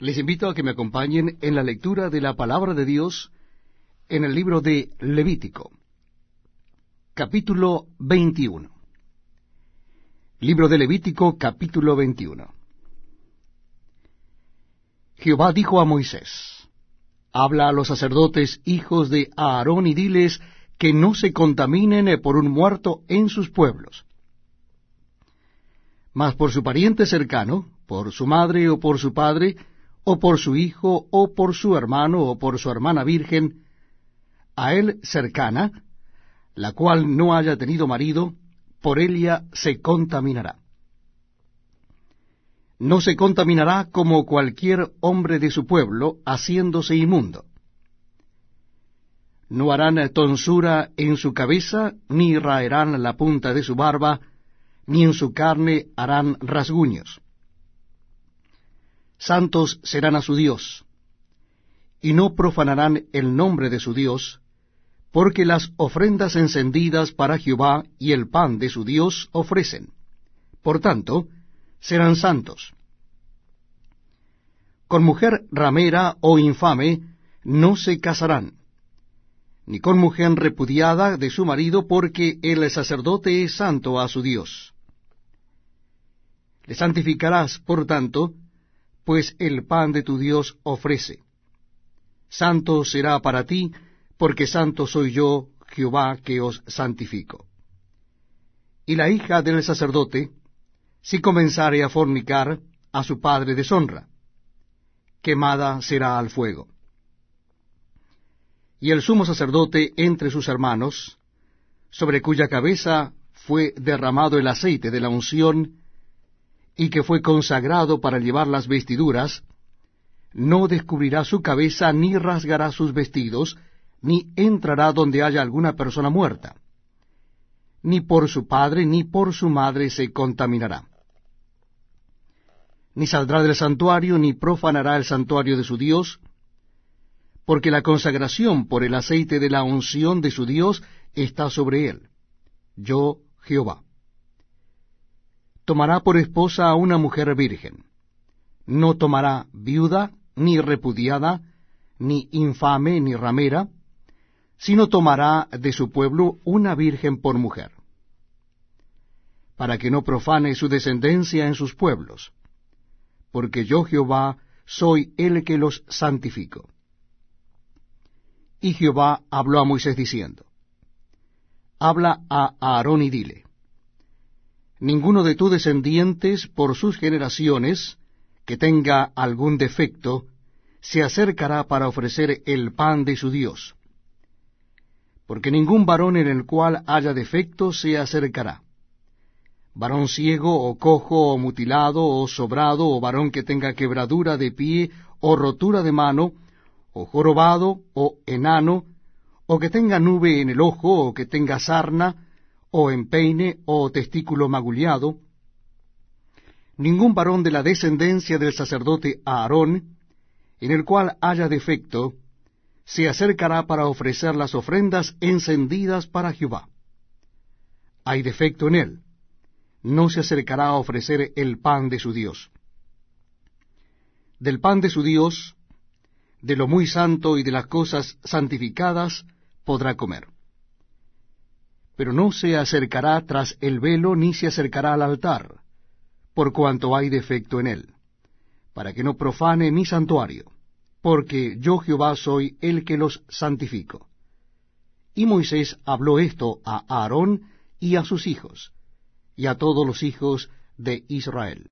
Les invito a que me acompañen en la lectura de la palabra de Dios en el libro de Levítico, capítulo 21. Libro de Levítico, capítulo 21. Jehová dijo a Moisés, Habla a los sacerdotes hijos de Aarón y diles que no se contaminen por un muerto en sus pueblos. Mas por su pariente cercano, por su madre o por su padre, o por su hijo, o por su hermano, o por su hermana virgen, a él cercana, la cual no haya tenido marido, por ella se contaminará. No se contaminará como cualquier hombre de su pueblo, haciéndose inmundo. No harán tonsura en su cabeza, ni raerán la punta de su barba, ni en su carne harán rasguños santos serán a su Dios, y no profanarán el nombre de su Dios, porque las ofrendas encendidas para Jehová y el pan de su Dios ofrecen. Por tanto, serán santos. Con mujer ramera o infame no se casarán, ni con mujer repudiada de su marido, porque el sacerdote es santo a su Dios. Le santificarás, por tanto, pues el pan de tu Dios ofrece. Santo será para ti, porque santo soy yo, Jehová, que os santifico. Y la hija del sacerdote, si comenzare a fornicar, a su padre deshonra, quemada será al fuego. Y el sumo sacerdote entre sus hermanos, sobre cuya cabeza fue derramado el aceite de la unción, y que fue consagrado para llevar las vestiduras, no descubrirá su cabeza, ni rasgará sus vestidos, ni entrará donde haya alguna persona muerta. Ni por su padre ni por su madre se contaminará. Ni saldrá del santuario, ni profanará el santuario de su Dios, porque la consagración por el aceite de la unción de su Dios está sobre él. Yo, Jehová tomará por esposa a una mujer virgen. No tomará viuda, ni repudiada, ni infame, ni ramera, sino tomará de su pueblo una virgen por mujer, para que no profane su descendencia en sus pueblos, porque yo Jehová soy el que los santifico. Y Jehová habló a Moisés diciendo, Habla a Aarón y dile, ninguno de tus descendientes por sus generaciones, que tenga algún defecto, se acercará para ofrecer el pan de su Dios. Porque ningún varón en el cual haya defecto se acercará. Varón ciego o cojo o mutilado o sobrado o varón que tenga quebradura de pie o rotura de mano o jorobado o enano o que tenga nube en el ojo o que tenga sarna o empeine, o testículo magullado, ningún varón de la descendencia del sacerdote Aarón, en el cual haya defecto, se acercará para ofrecer las ofrendas encendidas para Jehová. Hay defecto en él, no se acercará a ofrecer el pan de su Dios. Del pan de su Dios, de lo muy santo y de las cosas santificadas, podrá comer pero no se acercará tras el velo ni se acercará al altar, por cuanto hay defecto en él, para que no profane mi santuario, porque yo Jehová soy el que los santifico. Y Moisés habló esto a Aarón y a sus hijos, y a todos los hijos de Israel.